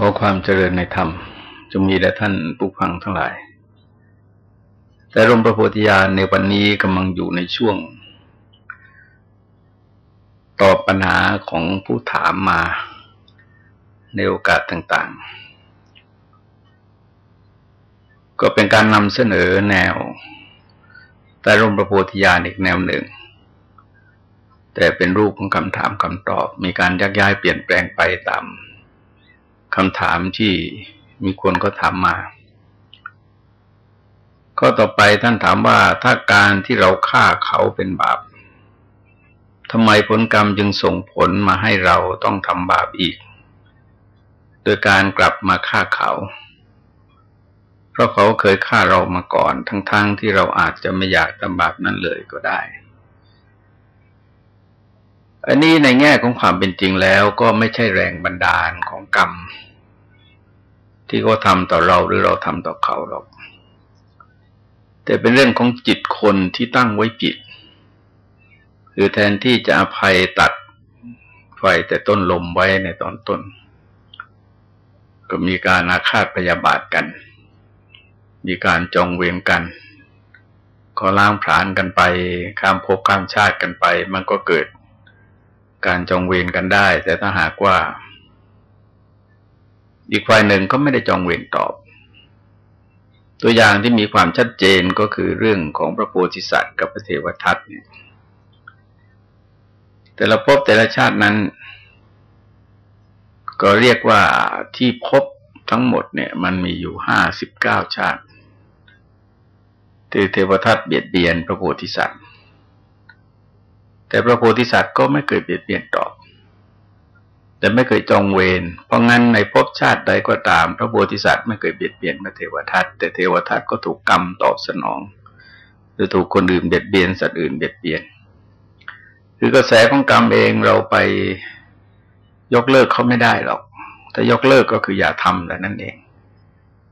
ขอความเจริญในธรรมจงมีแด่ท่านผู้ฟังทั้งหลาย แต่รมประโพธิญาณในวันนี้กำลังอยู่ในช่วง ตอบปัญหาของผู้ถามมาในโอกาสต่างๆ ก็เป็นการนำเสนอแนว แต่รมประโพธิญาณอีกแนวหนึ่ง แต่เป็นรูปของคำถามคำตอบ มีการยักย้ายเปลี่ยนแปลงไปตาม คำถามที่มีคนก็ถามมา ก็ต่อไปท่านถามว่าถ้าการที่เราฆ่าเขาเป็นบาปทำไมผลกรรมจึงส่งผลมาให้เราต้องทำบาปอีก โดยการกลับมาฆ่าเขา เพราะเขาเคยฆ่าเรามาก่อน ทั้งๆทที่เราอาจจะไม่อยากทำบาปนั้นเลยก็ได้ อันนี้ในแง่ของความเป็นจริงแล้วก็ไม่ใช่แรงบันดาลของกรรม ที่เขาทำต่อเราหรือเราทำต่อเขาหรอก แต่เป็นเรื่องของจิตคนที่ตั้งไว้จิตคือแทนที่จะอภัยตัดไฟแต่ต้นลมไว้ในตอนต้น ก็มีการอาฆาตพยาบาทกัน มีการจองเวรกัน ก็ล้างผลาญกันไป ข้ามภพข้ามชาติกันไป มันก็เกิดการจองเวรกันได้ แต่ถ้าหากว่า อีกฝ่ายหนึ่งก็ไม่ได้จองเวรตอบ ตัวอย่างที่มีความชัดเจนก็คือเรื่องของพระโพธิสัตว์กับพระเทวทัตเนี่ย แต่ละภพแต่ละชาตินั้น ก็เรียกว่าที่พบทั้งหมดเนี่ย มันมีอยู่ห้าสิบเก้าชาติที่เทวทัตเบียดเบียนพระโพธิสัตว์ แต่พระโพธิสัตว์ก็ไม่เคยเบียดเบียนตอบ แต่ไม่เคยจองเวร เพราะงั้นในภพชาติใดก็ตาม พระโพธิสัตว์ไม่เคยเบียดเบียนพระเทวทัตแต่เทวทัตก็ถูกกรรมตอบสนอง หรือถูกคนอื่นเบียดเบียนสัตว์อื่นเบียดเบียน คือกระแสของกรรมเองเราไปยกเลิกเขาไม่ได้หรอก ถ้ายกเลิกก็คืออย่าทำแต่นั่นเอง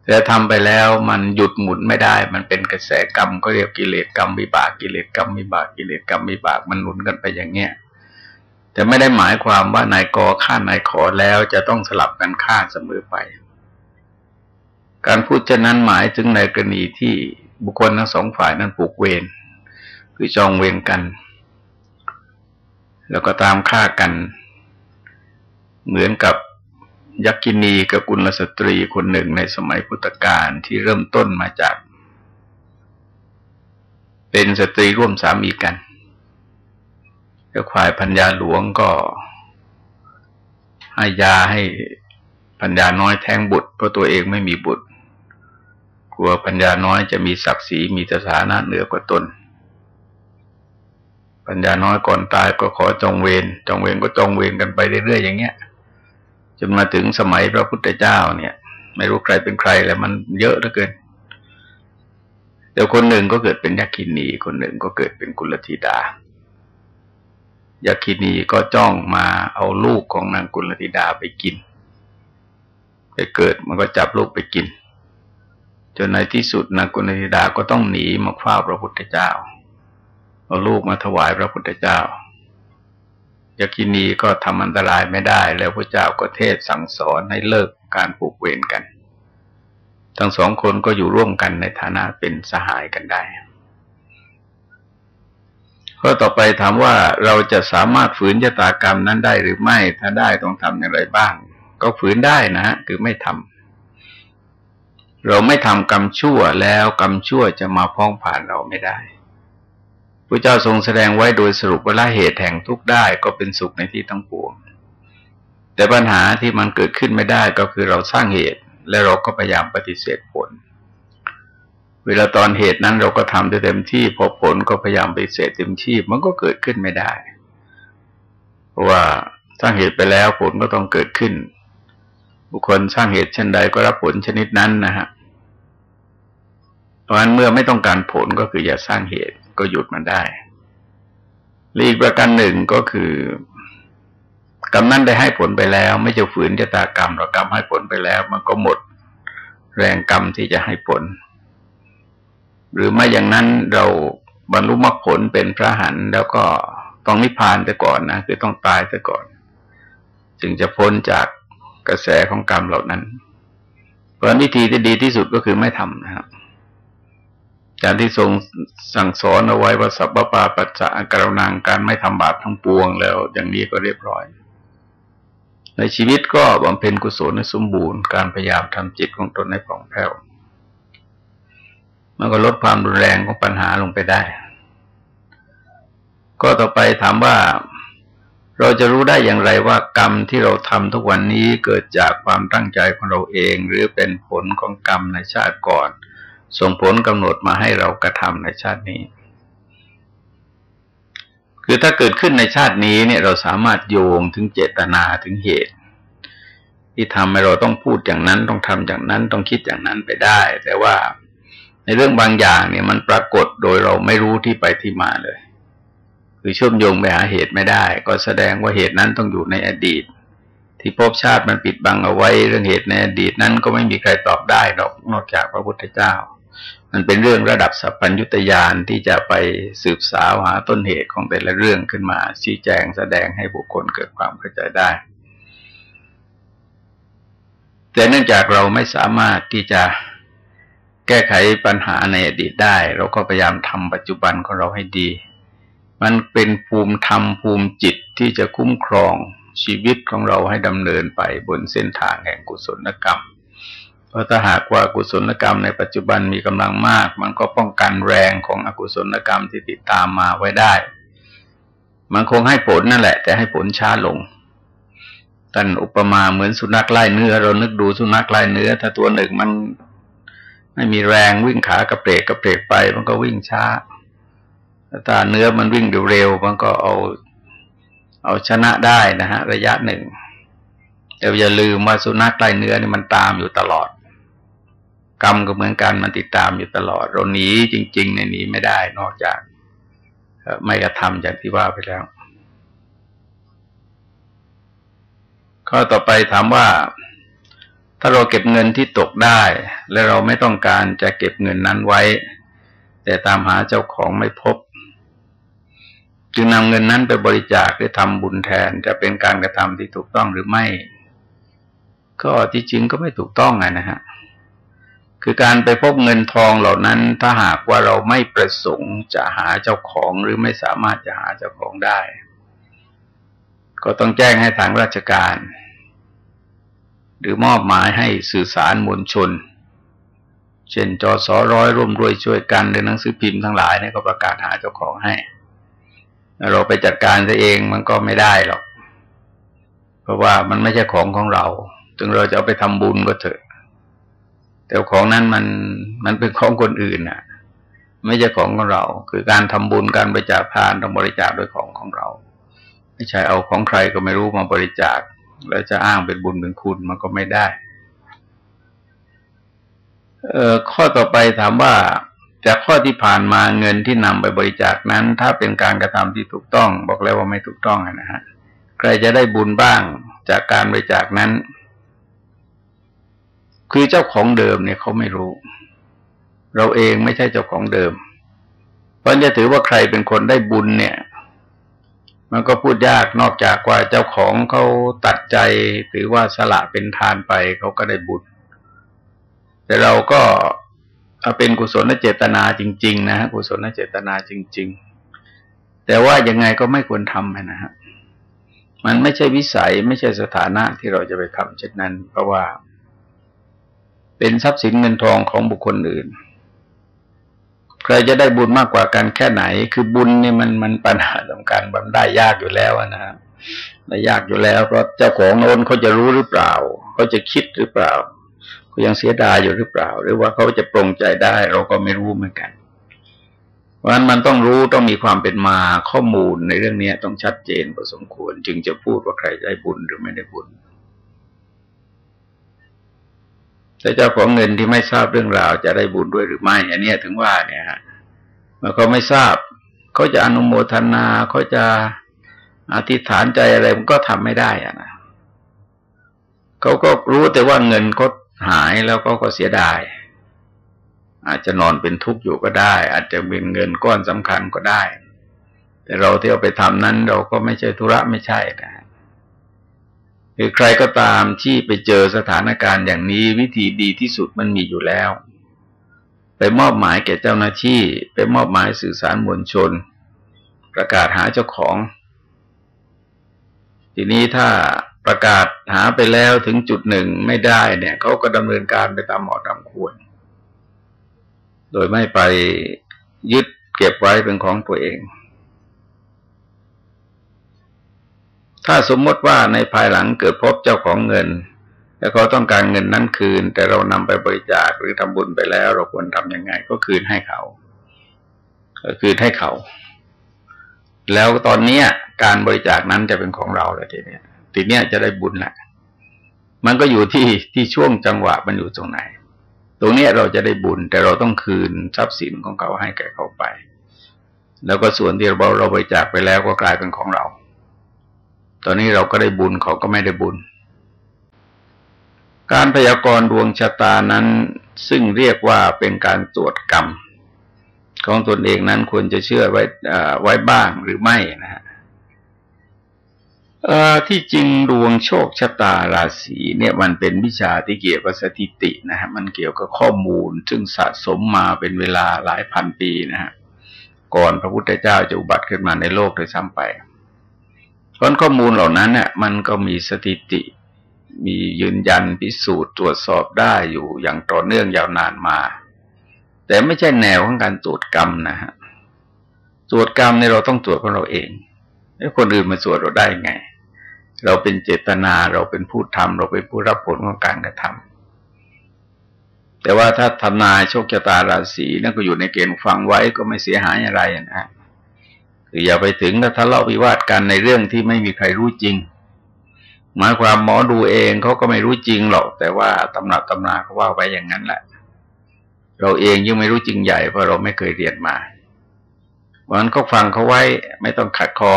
แต่ทำไปแล้วมันหยุดหมุนไม่ได้ มันเป็นกระแสกรรมก็เรียกกิเลสกรรมวิบากกิเลสกรรมวิบากกิเลสกรรมวิบากมันหนุนกันไปอย่างเงี้ย แต่ไม่ได้หมายความว่านายกอฆ่านายขอแล้วจะต้องสลับกันฆ่าเสมอไป การพูดเช่นนั้นหมายถึงในกรณีที่บุคคลทั้งสองฝ่ายนั้นผูกเวรคือจองเวรกัน แล้วก็ตามฆ่ากัน เหมือนกับยักษินีกับกุลสตรีคนหนึ่งในสมัยพุทธกาลที่เริ่มต้นมาจาก เป็นสตรีร่วมสามีกัน ก็ควายพัญญาหลวงก็ให้ยาให้พัญญาน้อยแท้งบุตรเพราะตัวเองไม่มีบุตร กลัวพัญญาน้อยจะมีศักดิ์ศรีมีสถานะเหนือกว่าตน ปัญญาน้อยก่อนตายก็ขอจองเวรจองเวรก็จองเวรกันไปเรื่อยๆอย่างเงี้ยจนมาถึงสมัยพระพุทธเจ้าเนี่ย ไม่รู้ใครเป็นใครแล้วมันเยอะเหลือเกินแต่คนหนึ่งก็เกิดเป็นยักษินีคนหนึ่งก็เกิดเป็นกุลธิดา ยาคินีก็จ้องมาเอาลูกของนางกุลธิดาไปกิน ไปเกิดมันก็จับลูกไปกิน จนในที่สุดนางกุลธิดาก็ต้องหนีมาเฝ้าพระพุทธเจ้า เอาลูกมาถวายพระพุทธเจ้ายาคินีก็ทำอันตรายไม่ได้ แล้วพระเจ้าก็เทศสั่งสอนให้เลิกการปลูกเวรกัน ทั้งสองคนก็อยู่ร่วมกันในฐานะเป็นสหายกันได้ ข้อต่อไปถามว่าเราจะสามารถฝืนยตากรรมนั้นได้หรือไม่ ถ้าได้ต้องทำอย่างไรบ้าง ก็ฝืนได้นะฮะคือไม่ทำเราไม่ทำกรรมชั่วแล้วกรรมชั่วจะมาพ้องผ่านเราไม่ได้พระเจ้าทรงแสดงไว้โดยสรุปว่าละเหตุแห่งทุกข์ได้ก็เป็นสุขในที่ทั้งปวง แต่ปัญหาที่มันเกิดขึ้นไม่ได้ก็คือเราสร้างเหตุ และเราก็พยายามปฏิเสธผล เวลาตอนเหตุนั้นเราก็ทำได้เต็มที่ พอผลก็พยายามไปเสร็จเต็มที่มันก็เกิดขึ้นไม่ได้เพราะว่าสร้างเหตุไปแล้วผลก็ต้องเกิดขึ้น บุคคลสร้างเหตุเช่นใดก็รับผลชนิดนั้นนะฮะเพราะฉะนั้นเมื่อไม่ต้องการผลก็คืออย่าสร้างเหตุก็หยุดมันได้อีกประการหนึ่งก็คือกรรมนั้นได้ให้ผลไปแล้ว ไม่จะฝืนจะตากรรมหรอกกรรมให้ผลไปแล้ว มันก็หมดแรงกรรมที่จะให้ผล หรือไม่อย่างนั้นเราบรรลุมรรคผลเป็นพระหันแล้วก็ต้องนิพพานไปก่อนนะคือต้องตายไปก่อน จึงจะพ้นจากกระแสของกรรมเหล่านั้น เพราะวิธีที่ดีที่สุดก็คือไม่ทำนะครับการที่ทรงสั่งสอนเอาไว้ว่าสัพพปาปัจจะกรณังการไม่ทำบาปทั้งปวงแล้ว อย่างนี้ก็เรียบร้อย ในชีวิตก็บำเพ็ญกุศลในสมบูรณ์ การพยายามทำจิตของตนให้ผ่องแผ้ว มันก็ลดความรุนแรงของปัญหาลงไปได้ ก็ต่อไปถามว่าเราจะรู้ได้อย่างไรว่ากรรมที่เราทำทุกวันนี้เกิดจากความตั้งใจของเราเอง หรือเป็นผลของกรรมในชาติก่อน ส่งผลกำหนดมาให้เรากระทำในชาตินี้ คือถ้าเกิดขึ้นในชาตินี้เนี่ยเราสามารถโยงถึงเจตนาถึงเหตุ ที่ทำให้เราต้องพูดอย่างนั้นต้องทำอย่างนั้นต้องคิดอย่างนั้นไปได้ แต่ว่า ในเรื่องบางอย่างเนี่ยมันปรากฏโดยเราไม่รู้ที่ไปที่มาเลย คือเชื่อมโยงไปหาเหตุไม่ได้ ก็แสดงว่าเหตุนั้นต้องอยู่ในอดีต ที่ภพชาติมันปิดบังเอาไว้ เรื่องเหตุในอดีตนั้นก็ไม่มีใครตอบได้นอกนอกจากพระพุทธเจ้า มันเป็นเรื่องระดับสัพพัญญุตยานที่จะไปสืบสาวหาต้นเหตุของแต่ละเรื่องขึ้นมาชี้แจงแสดงให้บุคคลเกิดความเข้าใจได้แต่เนื่องจากเราไม่สามารถที่จะ แก้ไขปัญหาในอดีตได้ เราก็พยายามทำปัจจุบันของเราให้ดี มันเป็นภูมิธรรมภูมิจิตที่จะคุ้มครองชีวิตของเราให้ดำเนินไปบนเส้นทางแห่งกุศลกรรม เพราะถ้าหากว่ากุศลกรรมในปัจจุบันมีกำลังมาก มันก็ป้องกันแรงของอกุศลกรรมที่ติดตามมาไว้ได้ มันคงให้ผลนั่นแหละ แต่ให้ผลช้าลงท่านอุปมาเหมือนสุนัขไล่เนื้อ เรานึกดูสุนัขไล่เนื้อ ถ้าตัวหนึ่งมัน ไม่มีแรงวิ่งขากระเพกกระเพกไป มันก็วิ่งช้าถ้าเนื้อมันวิ่งเร็วมันก็เอา เอาชนะได้นะฮะ ระยะหนึ่งแต่อย่าลืมว่าสุนัขใกล้เนื้อนี่มันตามอยู่ตลอด กรรมก็เหมือนกันมันติดตามอยู่ตลอด เราหนีจริงๆในหนีไม่ได้นอกจากไม่กระทำอย่างที่ว่าไปแล้ว ข้อต่อไปถามว่า ถ้าเราเก็บเงินที่ตกได้ และเราไม่ต้องการจะเก็บเงินนั้นไว้ แต่ตามหาเจ้าของไม่พบ จึงนำเงินนั้นไปบริจาคหรือทำบุญแทนจะเป็นการกระทำที่ถูกต้องหรือไม่ ก็ที่จริงก็ไม่ถูกต้องไงนะฮะคือการไปพบเงินทองเหล่านั้น ถ้าหากว่าเราไม่ประสงค์จะหาเจ้าของหรือไม่สามารถจะหาเจ้าของได้ ก็ต้องแจ้งให้ทางราชการ หรือมอบหมายให้สื่อสารมวลชน เช่นจอสอร้อยร่วมรวยช่วยกันหรือหนังสือพิมพ์ทั้งหลายเนี่ยก็ประกาศหาเจ้าของให้ เราไปจัดการซะเองมันก็ไม่ได้หรอก เพราะว่ามันไม่ใช่ของของเรา ถึงเราจะเอาไปทำบุญก็เถอะ แต่ของนั้นมันมันเป็นของคนอื่นน่ะ ไม่ใช่ของของเรา คือการทำบุญการบริจาคทานต้องบริจาคด้วยของของเรา ไม่ใช่เอาของใครก็ไม่รู้มาบริจาค แล้วจะอ้างเป็นบุญเป็นคุณมันก็ไม่ได้เอ่อข้อต่อไปถามว่าจากข้อที่ผ่านมาเงินที่นำไปบริจาคนั้น ถ้าเป็นการกระทำที่ถูกต้อง บอกแล้วว่าไม่ถูกต้องนะฮะใครจะได้บุญบ้างจากการบริจาคนั้น คือเจ้าของเดิมเนี่ยเขาไม่รู้ เราเองไม่ใช่เจ้าของเดิม เพราะจะถือว่าใครเป็นคนได้บุญเนี่ย มันก็พูดยากนอกจากว่าเจ้าของเขาตัดใจถือว่าสละเป็นทานไปเขาก็ได้บุญ แต่เราก็เป็นกุศลเจตนาจริง ๆ นะฮะกุศลเจตนาจริง ๆ แต่ว่ายังไงก็ไม่ควรทำนะฮะมันไม่ใช่วิสัยไม่ใช่สถานะที่เราจะไปทำเช่นนั้น เพราะว่า เป็นทรัพย์สินเงินทองของบุคคลอื่น ใครจะได้บุญมากกว่ากันแค่ไหน คือบุญนี่มันมันปัญหาสำคัญมันได้ยากอยู่แล้วนะฮะได้ยากอยู่แล้วเพราะเจ้าของโน้นเขาจะรู้หรือเปล่าเขาจะคิดหรือเปล่ายังเสียดายอยู่หรือเปล่า หรือว่าเขาจะปรงใจได้ เราก็ไม่รู้เหมือนกัน เพราะฉะนั้นมันต้องรู้ต้องมีความเป็นมาข้อมูลในเรื่องนี้ต้องชัดเจนพอสมควร จึงจะพูดว่าใครได้บุญหรือไม่ได้บุญ แต่เจ้าของเงินที่ไม่ทราบเรื่องราวจะได้บุญด้วยหรือไม่อันนี้ถึงว่าเนี่ยฮะมื่อเขาไม่ทราบเขาจะอนุโมทนาเขาจะอธิษฐานใจอะไรมันก็ทำไม่ได้อะนะเขาก็รู้แต่ว่าเงินเขาหายแล้วก็ก็เสียดาย อาจจะนอนเป็นทุกข์อยู่ก็ได้ อาจจะเป็นเงินก้อนสำคัญก็ได้ แต่เราที่เอาไปทำนั้นเราก็ไม่ใช่ธุระไม่ใช่นะ หรือใครก็ตามที่ไปเจอสถานการณ์อย่างนี้วิธีดีที่สุดมันมีอยู่แล้ว ไปมอบหมายแก่เจ้าหน้าที่ ไปมอบหมายสื่อสารมวลชน ประกาศหาเจ้าของ ทีนี้ถ้าประกาศหาไปแล้วถึงจุดหนึ่งไม่ได้เนี่ยเขาก็ดำเนินการไปตามเหมาะตามควร โดยไม่ไปยึดเก็บไว้เป็นของตัวเอง ถ้าสมมติว่าในภายหลังเกิดพบเจ้าของเงิน แล้วเขาต้องการเงินนั้นคืน แต่เรานำไปบริจาคหรือทำบุญไปแล้ว เราควรทำยังไง ก็คืนให้เขาคืนให้เขา แล้วตอนเนี้ย การบริจาคนั้นจะเป็นของเราเลยทีเนี้ยทีเนี้ยจะได้บุญแหละมันก็อยู่ที่ที่ช่วงจังหวะมันอยู่ตรงไหน ตรงเนี้ยเราจะได้บุญ แต่เราต้องคืนทรัพย์สินของเขาให้แก่เขาไป แล้วก็ส่วนที่เราเราบริจาคไปแล้วก็กลายเป็นของเรา ตอนนี้เราก็ได้บุญเขาก็ไม่ได้บุญ การพยากรณ์ดวงชะตานั้นซึ่งเรียกว่าเป็นการตรวจกรรม ของตนเองนั้นควรจะเชื่อไว้ไว้บ้างหรือไม่นะฮะที่จริงดวงโชคชะตาราศีเนี่ยมันเป็นวิชาที่เกี่ยวกับสถิตินะฮะมันเกี่ยวกับข้อมูล ซึ่งสะสมมาเป็นเวลาหลายพันปีนะฮะก่อนพระพุทธเจ้าจะอุบัติขึ้นมาในโลกโดยซ้ำไป เพราะข้อมูลเหล่านั้นเนี่ยมันก็มีสถิติ มียืนยันพิสูจน์ตรวจสอบได้อยู่อย่างต่อเนื่องยาวนานมา แต่ไม่ใช่แนวของการตรวจกรรมนะฮะตรวจกรรมในเราต้องตรวจของเราเองแล้วคนอื่นมาตรวจเราได้ไง เราเป็นเจตนาเราเป็นผู้ทำเราเป็นผู้รับผลของการกระทำแต่ว่าถ้าทำนายโชคชะตาราศีนั่นก็อยู่ในเกณฑ์ฟังไว้ก็ไม่เสียหายอะไรนะ คืออย่าไปถึงกับทะเลาะวิวาทกันในเรื่องที่ไม่มีใครรู้จริง หมายความหมอดูเองเขาก็ไม่รู้จริงหรอก แต่ว่าตำหนักตำนาเขาว่าไว้อย่างนั้นแหละ เราเองยังไม่รู้จริงใหญ่เพราะเราไม่เคยเรียนมาเพราะนั้นก็ฟังเขาไว้ไม่ต้องขัดคอ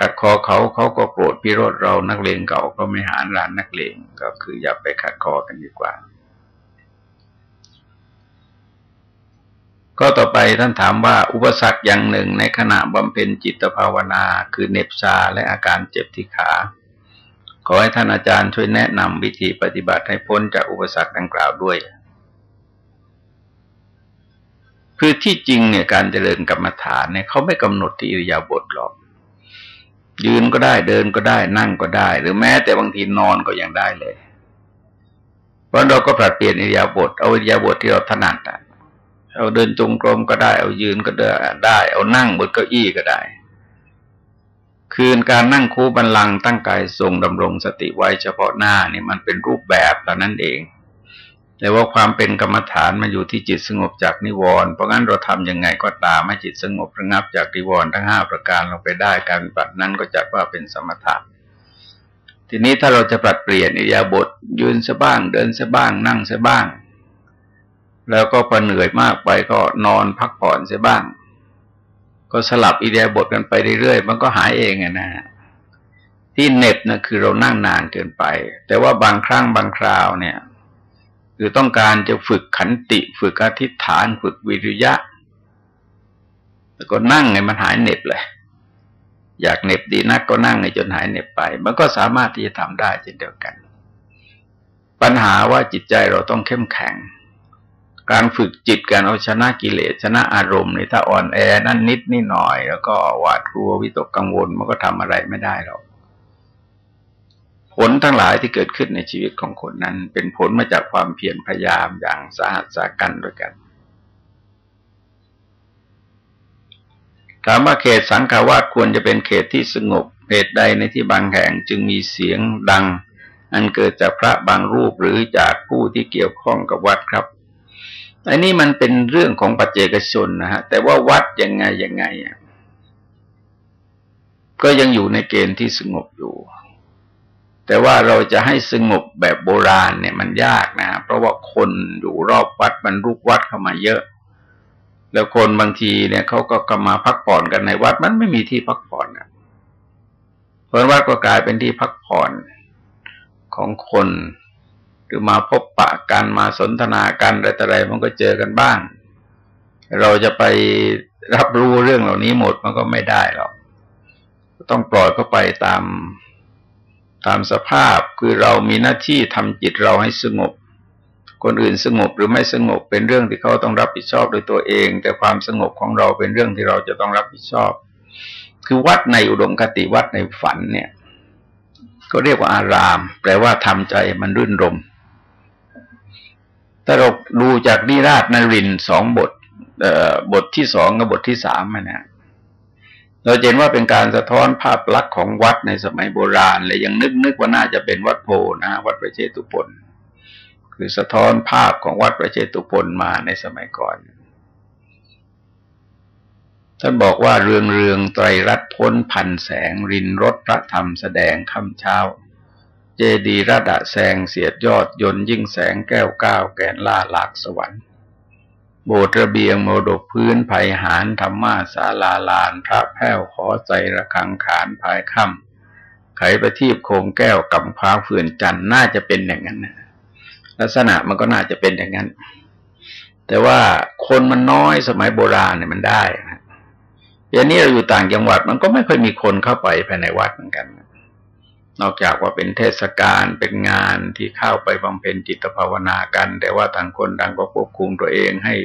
กัดคอเขาเขาก็โกรธพิโรธเรานักเลงเก่าก็ไม่หารหลานนักเลงก็คืออย่าไปขัดคอกันดีกว่า ก็ต่อไปท่านถามว่าอุปสรรคอย่างหนึ่งในขณะบำเพ็ญจิตภาวนา คือเน็บชาและอาการเจ็บที่ขา ขอให้ท่านอาจารย์ช่วยแนะนำวิธีปฏิบัติให้พ้นจากอุปสรรคดังกล่าวด้วย คือที่จริงเนี่ยการเจริญกรรมฐานเนี่ยเขาไม่กำหนดที่อิริยาบถหรอก ยืนก็ได้เดินก็ได้นั่งก็ได้ หรือแม้แต่บางทีนอนก็ยังได้เลยเพราะเราก็ปรับเปลี่ยนอิริยาบถเอาอิริยาบถที่เราถนัด เอาเดินจงกรมก็ได้ เอายืนก็ได้ เอานั่งบนเก้าอี้ก็ได้ คืนการนั่งคูบันลังตั้งกายทรงดำรงสติไว้เฉพาะหน้านี่มันเป็นรูปแบบแต่นั้นเอง แต่ว่าความเป็นกรรมฐานมันอยู่ที่จิตสงบจากนิวรณ์เพราะงั้นเราทํำยังไงก็ตามให้จิตสงบระงับจากนิวรณ์ทั้งห้าประการลงไปได้การปฏิบัตินั้นก็จัดว่าเป็นสมถะทีนี้ถ้าเราจะปรับเปลี่ยนอิยาบทยืนซะบ้าง เดินซะบ้าง นั่งซะบ้าง แล้วก็พอเหนื่อยมากไปก็นอนพักผ่อนซะบ้าง ก็สลับอิเดียบทกันไปเรื่อยๆ มันก็หายเองนะฮะที่เน็บนะคือเรานั่งนานเกินไป แต่ว่าบางครั้งบางคราวเนี่ย คือต้องการจะฝึกขันติ ฝึกอธิษฐาน ฝึกวิริยะแล้วก็นั่งไงมันหายเน็บเลย อยากเน็บดีนักก็นั่งไงจนหายเน็บไป มันก็สามารถที่จะทำได้เช่นเดียวกัน ปัญหาว่าจิตใจเราต้องเข้มแข็ง การฝึกจิตการเอาชนะกิเลสชนะอารมณ์ในถ้าอ่อนแอนั่นนิดนี่หน่อย แล้วก็หวาดกลัววิตกกังวลมันก็ทำอะไรไม่ได้หรอกผลทั้งหลายที่เกิดขึ้นในชีวิตของคนนั้น เป็นผลมาจากความเพียรพยายามอย่างสาหัสสากันด้วยกันถามว่าเขตสังขาวาสควรจะเป็นเขตที่สงบเหตุใดในที่บางแห่งจึงมีเสียงดัง อันเกิดจากพระบางรูปหรือจากผู้ที่เกี่ยวข้องกับวัดครับ อันนี้มันเป็นเรื่องของปัจเจกชนนะฮะแต่ว่าวัดยังไงยังไงก็ยังอยู่ในเกณฑ์ที่สงบอยู่ แต่ว่าเราจะให้สงบแบบโบราณเนี่ยมันยากนะ เพราะว่าคนอยู่รอบวัดมันรุกวัดเข้ามาเยอะ แล้วคนบางทีเนี่ยเขาก็กมาพักผ่อนกันในวัดมันไม่มีที่พักผ่อนนะเพราะวัดก็กลายเป็นที่พักผ่อนของคน หรือมาพบปะกันมาสนทนากันอะไรต่ออะไรมันก็เจอกันบ้าง เราจะไปรับรู้เรื่องเหล่านี้หมดมันก็ไม่ได้หรอกต้องปล่อยเข้าไปตามตามสภาพคือเรามีหน้าที่ทำจิตเราให้สงบ คนอื่นสงบหรือไม่สงบเป็นเรื่องที่เขาต้องรับผิดชอบโดยตัวเอง แต่ความสงบของเราเป็นเรื่องที่เราจะต้องรับผิดชอบ คือวัดในอุดมคติวัดในฝันเนี่ย ก็เรียกว่าอาราม แปลว่าทำใจมันรื่นรม ถ้าเราดูจากนิราชนรินสองบทบทที่สองกับบทที่สามนะเราเห็นว่าเป็นการสะท้อนภาพลักษณ์ของวัดในสมัยโบราณเลยยังนึกนึกว่าน่าจะเป็นวัดโพนะวัดพระเชตุพนคือสะท้อนภาพของวัดพระเชตุพนมาในสมัยก่อน ท่านบอกว่าเรืองเรืองไตรรัตพ้นพันแสงรินรถพระธรรมแสดงคำเช้า เจดีระดะแสงเสียดยอดยนยิ่งแสงแก้วก้าวแกนล่าหลากสวรรค์โบสถ์ระเบียงโมดกพื้นภัยหารธรรมาศาลาลาน พระแพ้วขอใจระคังขานภายค่ำไขประทีปโคงแก้วกำพ้าเฟื่อนจันน่าจะเป็นอย่างนั้นนะลักษณะมันก็น่าจะเป็นอย่างนั้น แต่ว่าคนมันน้อยสมัยโบราณเนี่ยมันได้นะอย่างนี้เราอยู่ต่างจังหวัดมันก็ไม่ค่อยมีคนเข้าไปภายในวัดเหมือนกันน นอกจากว่าเป็นเทศกาลเป็นงานที่เข้าไปบำเพ็ญจิตภาวนากัน แต่ว่าต่างคนต่างก็ควบคุมตัวเองให้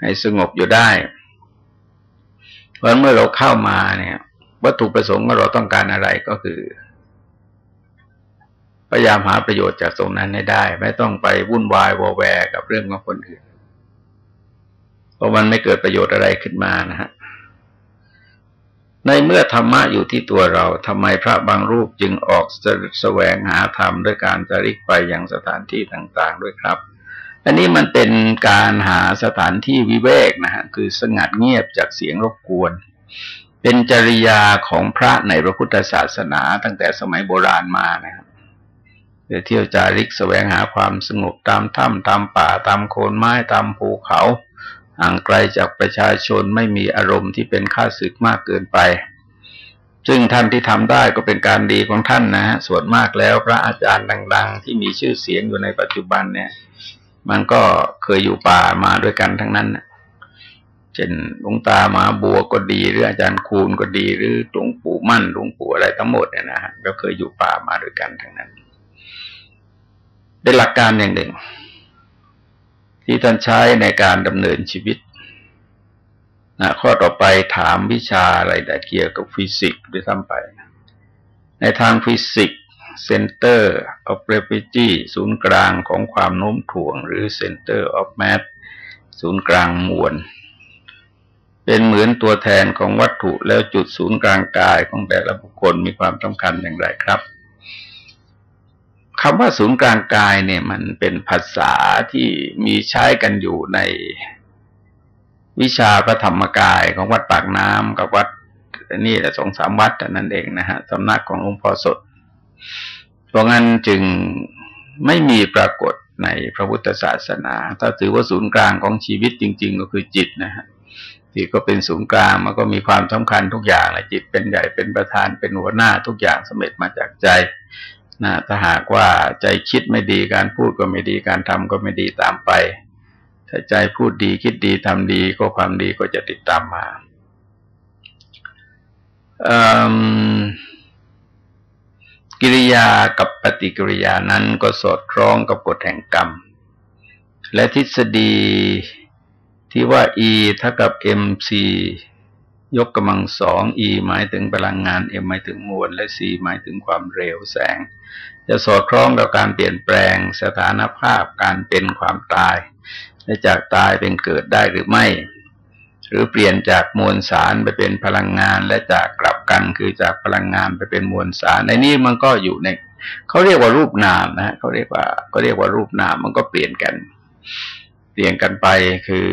ให้สงบอยู่ได้เพราะเมื่อเราเข้ามาเนี่ย วัตถุประสงค์ของเราต้องการอะไรก็คือ พยายามหาประโยชน์จากตรงนั้นให้ได้ ไม่ต้องไปวุ่นวายวอแวกับเรื่องของคนอื่นเพราะมันไม่เกิดประโยชน์อะไรขึ้นมานะฮะ ในเมื่อธรรมะอยู่ที่ตัวเราทำไมพระบางรูปจึงออกสแสวงหาธรรมด้วยการจริกไปยังสถานที่ต่างๆด้วยครับ อันนี้มันเป็นการหาสถานที่วิเวกนะฮะคือสงัดเงียบจากเสียงรบกวน เป็นจริยาของพระในพระพุทธศาสนาตั้งแต่สมัยโบราณมานะครับเที่ยวจาริกแสวงหาความสงบตามถ้ำตามป่าตามโคนไม้ตามภูเขา ห่างไกลจากประชาชนไม่มีอารมณ์ที่เป็นข้าศึกมากเกินไป ซึ่งท่านที่ทำได้ก็เป็นการดีของท่านนะฮะส่วนมากแล้วพระอาจารย์ดัง ๆ ที่มีชื่อเสียงอยู่ในปัจจุบันเนี่ย มันก็เคยอยู่ป่ามาด้วยกันทั้งนั้นเช่นหลวงตาหมาบัวก็ดีหรืออาจารย์คูณก็ดีหรือหลวงปู่มั่นหลวงปู่อะไรทั้งหมดเนี่ยนะฮะก็เคยอยู่ป่ามาด้วยกันทั้งนั้นเป็นหลักการอย่างหนึ่ง ที่ท่านใช้ในการดำเนินชีวิตนะข้อต่อไปถามวิชาอะไรแต่เกี่ยวกับฟิสิกส์ด้วยซ้ำไป ในทางฟิสิกส์ Center of Gravity ศูนย์กลางของความโน้มถ่วง หรือ Center of Mass ศูนย์กลางมวล เป็นเหมือนตัวแทนของวัตถุแล้วจุดศูนย์กลางกายของแต่ละบุคคลมีความสำคัญอย่างไรครับ คำว่าศูนย์กลางกายเนี่ย มันเป็นภาษาที่มีใช้กันอยู่ในวิชาพระธรรมกายของวัดปากน้ำกับวัดนี่แหละสองสามวัดนั่นเองนะฮะสำนักของหลวงพ่อสด เพราะงั้นจึงไม่มีปรากฏในพระพุทธศาสนา ถ้าถือว่าศูนย์กลางของชีวิตจริง ๆ ก็คือจิตนะฮะที่ก็เป็นศูนย์กลางมันก็มีความสำคัญทุกอย่างแหละจิตเป็นใหญ่เป็นประธานเป็นหัวหน้าทุกอย่างสำเร็จมาจากใจ นะถ้าหากว่าใจคิดไม่ดีการพูดก็ไม่ดีการทำก็ไม่ดีตามไป ถ้าใจพูดดีคิดดีทำดีก็ความดีก็จะติดตามมากิริยากับปฏิกิริยานั้นก็สอดคล้องกับกฎแห่งกรรม และทฤษฎีที่ว่า E เท่ากับ mc ยกกำลังสอง E หมายถึงพลังงาน M หมายถึงมวล และ C หมายถึงความเร็วแสง จะสอดคล้องกับการเปลี่ยนแปลงสถานภาพการเป็นความตาย และจากตายเป็นเกิดได้หรือไม่ หรือเปลี่ยนจากมวลสารไปเป็นพลังงานและจากกลับกันคือจากพลังงานไปเป็นมวลสารในนี้มันก็อยู่ในเขาเรียกว่ารูปนามนะเขาเรียกว่าก็เรียกว่ารูปนามมันก็เปลี่ยนกัน เปลี่ยนกันไปคือ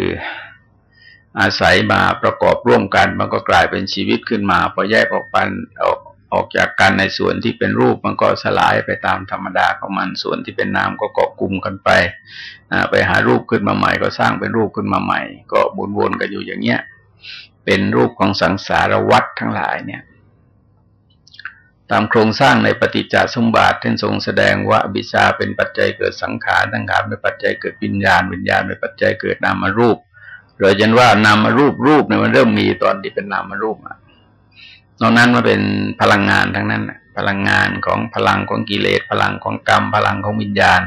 อาศัยมาประกอบร่วมกัน มันก็กลายเป็นชีวิตขึ้นมาพอแยกออกปันออกออกจากกันในส่วนที่เป็นรูปมันก็สลายไปตามธรรมดาของมันส่วนที่เป็นนามก็เกาะกลุ่มกันไปไปหารูปขึ้นมาใหม่ ก็สร้างเป็นรูปขึ้นมาใหม่ ก็วนๆกันอยู่อย่างเงี้ยเป็นรูปของสังสารวัฏทั้งหลายเนี่ย ตามโครงสร้างในปฏิจจสมบัติท่านทรงแสดงว่าบิชาเป็นปัจจัยเกิดสังขารสังขารเป็นปัจจัยเกิดวิญญาณวิญญาณเป็นปัจจัยเกิดนามรูป โดยยันว่านามรูปรูปเนี่ยมันเริ่มมีตอนที่เป็นนามารูปอะนอกนั้นมาเป็นพลังงานทั้งนั้นพลังงานของพลังของกิเลสพลังของกรรม พลังของวิญญาณ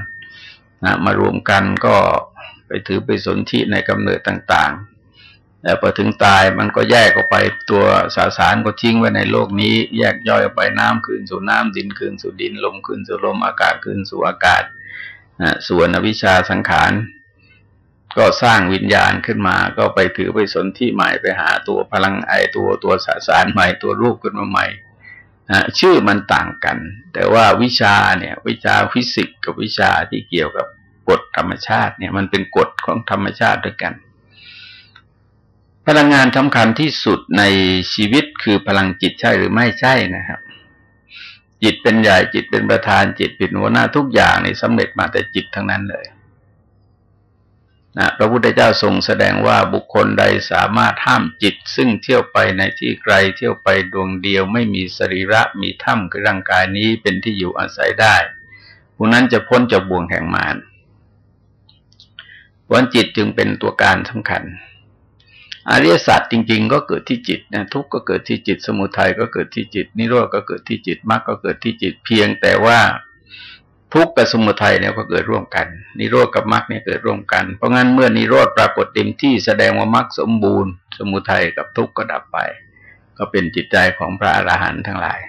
นะมารวมกันก็ไปถือไปสนธิในกำเนิดต่างๆ แล้วพอถึงตายมันก็แยกออกไปตัวสาสารก็ทิ้งไว้ในโลกนี้ แยกย่อยออกไปน้ำคืนสู่น้ำดินคืนสู่ดินลมคืนสู่ลมอากาศคืนสู่อากาศนะส่วนวิชาสังขาร ก็สร้างวิญญาณขึ้นมา ก็ไปถือไปสนที่ใหม่ไปหาตัวพลังไอตัวตัวสสารใหม่ตัวรูปขึ้นมาใหม่นะชื่อมันต่างกัน แต่ว่าวิชาเนี่ย วิชาฟิสิกส์กับวิชาที่เกี่ยวกับกฎธรรมชาติเนี่ย มันเป็นกฎของธรรมชาติด้วยกัน พลังงานสำคัญที่สุดในชีวิตคือพลังจิตใช่หรือไม่ใช่นะครับ จิตเป็นใหญ่จิตเป็นประธานจิตเป็นหัวหน้าทุกอย่างในสำเร็จมาแต่จิตทั้งนั้นเลย นะพระพุทธเจ้าทรงแสดงว่าบุคคลใดสามารถห้ามจิต ซึ่งเที่ยวไปในที่ไกลเที่ยวไปดวงเดียวไม่มีสรีระมีถ้ำคือร่างกายนี้เป็นที่อยู่อาศัยได้ผู้นั้นจะพ้นจากบ่วงแห่งมารวันจิตจึงเป็นตัวการสำคัญ อริยสัจจริง ๆ ก็เกิดที่จิตนะทุกข์ก็เกิดที่จิต สมุทัยก็เกิดที่จิต นิโรธก็เกิดที่จิตมรรคก็เกิดที่จิตเพียงแต่ว่า ทุกข์กับสมุทัยเนี่ยก็เกิดร่วมกัน นิโรธกับมรรคเนี่ยเกิดร่วมกัน เพราะงั้นเมื่อนิโรธปรากฏเต็มที่แสดงว่ามรรคสมบูรณ์ สมุทัยกับทุกข์ก็ดับไป ก็เป็นจิตใจของพระอรหันต์ทั้งหลาย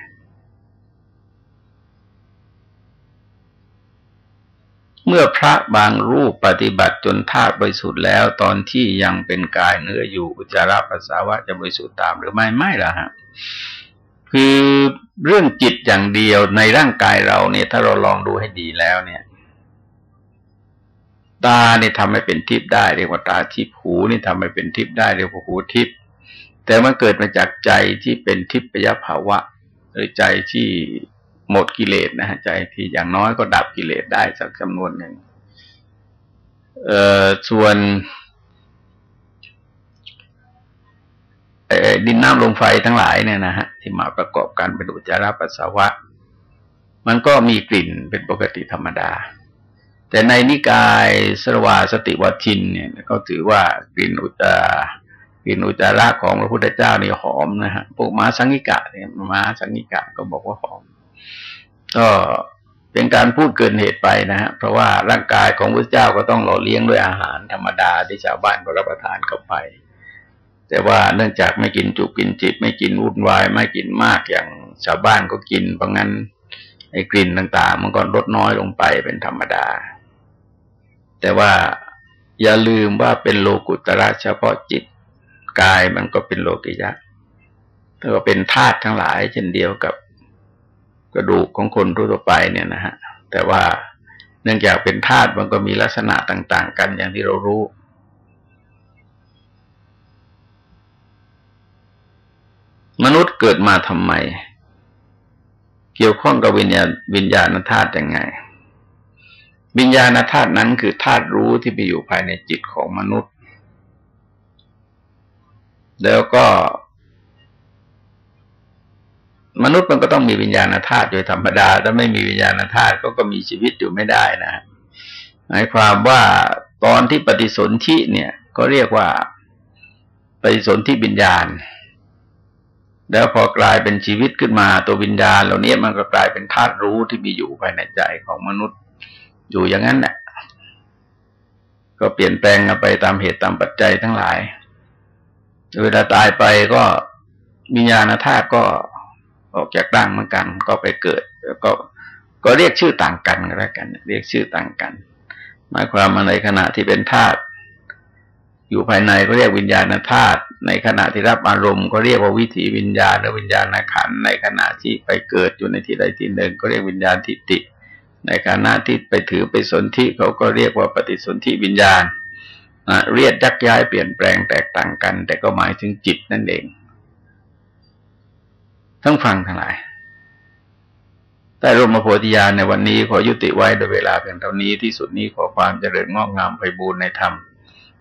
เมื่อพระบางรูปปฏิบัติจนธาตุบริสุทธิ์แล้ว ตอนที่ยังเป็นกายเนื้ออยู่อุจจาระปัสสาวะจะบริสุทธิ์ตามหรือไม่ไม่ละฮะ คือ เรื่องจิตอย่างเดียวในร่างกายเราเนี่ย ถ้าเราลองดูให้ดีแล้วเนี่ยตาเนี่ยทำให้เป็นทิพย์ได้เรียกว่าตาทิพย์หูนี่ทำให้เป็นทิพย์ได้เรียกว่าหูทิพย์แต่มันเกิดมาจากใจที่เป็นทิพยภาวะหรือใจที่หมดกิเลสนะฮะใจที่อย่างน้อยก็ดับกิเลสได้สักจำนวนหนึ่งเอ่อส่วน ดินน้ำลมไฟทั้งหลายเนี่ยนะฮะที่มาประกอบกันเป็นอุจจาระปัสสาวะ มันก็มีกลิ่นเป็นปกติธรรมดา แต่ในนิกายสรวาสติวัชินเนี่ยเขาถือว่ากลิ่นอุจจากลิ่นอุจจาระของพระพุทธเจ้านี่หอมนะฮะพวกม้าสังกิกะเนี่ยม้าสังกิกะก็บอกว่าหอม ก็เป็นการพูดเกินเหตุไปนะฮะเพราะว่าร่างกายของพระเจ้าก็ต้องหล่อเลี้ยงด้วยอาหารธรรมดาที่ชาวบ้านก็รับประทานเข้าไป แต่ว่าเนื่องจากไม่กินจุกินจิบไม่กินวุ่นวายไม่กินมากอย่างชาวบ้านก็กินเพราะงั้นไอ้กลิ่นต่างๆ มันก็ลดน้อยลงไปเป็นธรรมดา แต่ว่าอย่าลืมว่าเป็นโลกุตระเฉพาะจิตกายมันก็เป็นโลกิยะถ้าเป็นธาตุทั้งหลาย เช่นเดียวกับกระดูกของคนทั่วไปเนี่ยนะฮะแต่ว่าเนื่องจากเป็นธาตุมันก็มีลักษณะต่าง ๆ กันอย่างที่เรารู้ มนุษย์เกิดมาทำไม เกี่ยวข้องกับวิญญาณวิญญาณธาตุยังไง วิญญาณธาตุนั้นคือธาตุรู้ที่ไปอยู่ภายในจิตของมนุษย์ แล้วก็ มนุษย์มันก็ต้องมีวิญญาณธาตุโดยธรรมดา ถ้าไม่มีวิญญาณธาตุก็ก็มีชีวิตอยู่ไม่ได้นะหมายความว่าตอนที่ปฏิสนธิเนี่ย ก็เรียกว่าปฏิสนธิวิญญาณ แล้วพอกลายเป็นชีวิตขึ้นมาตัววิญญาณเหล่านี้มันก็กลายเป็นธาตุรู้ที่มีอยู่ภายในใจของมนุษย์ อยู่อย่างนั้นแหละก็เปลี่ยนแปลงไปตามเหตุตามปัจจัยทั้งหลาย เวลาตายไปก็วิญญาณธาตุก็ออกจากร่างเหมือนกัน ก็ไปเกิดแล้วก็ก็เรียกชื่อต่างกันก็แล้วกัน เรียกชื่อต่างกันหมายความว่าในขณะที่เป็นธาตุ อยู่ภายในก็เรียกวิญญาณธาตุในขณะที่รับอารมณ์ก็เรียกว่าวิถีวิญญาณหรือวิญญาณขันในขณะที่ไปเกิดอยู่ในที่ใดที่หนึ่งก็เรียกวิญญาณทิฏฐิในขณะที่ไปถือไปสนธิเขาก็เรียกว่าปฏิสนธิวิญญาณเรียกยักย้ายเปลี่ยนแปลงแตกต่างกัน แต่ก็หมายถึงจิตนั่นเองทั้งฟังทั้งหลายแต่รมโพธิญาณในวันนี้ขอยุติไว้โดยเวลาเพียงเท่านี้ที่สุดนี้ขอความเจริญงอกงามไปบูรณนธรรม